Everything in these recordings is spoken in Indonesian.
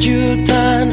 gadis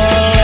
love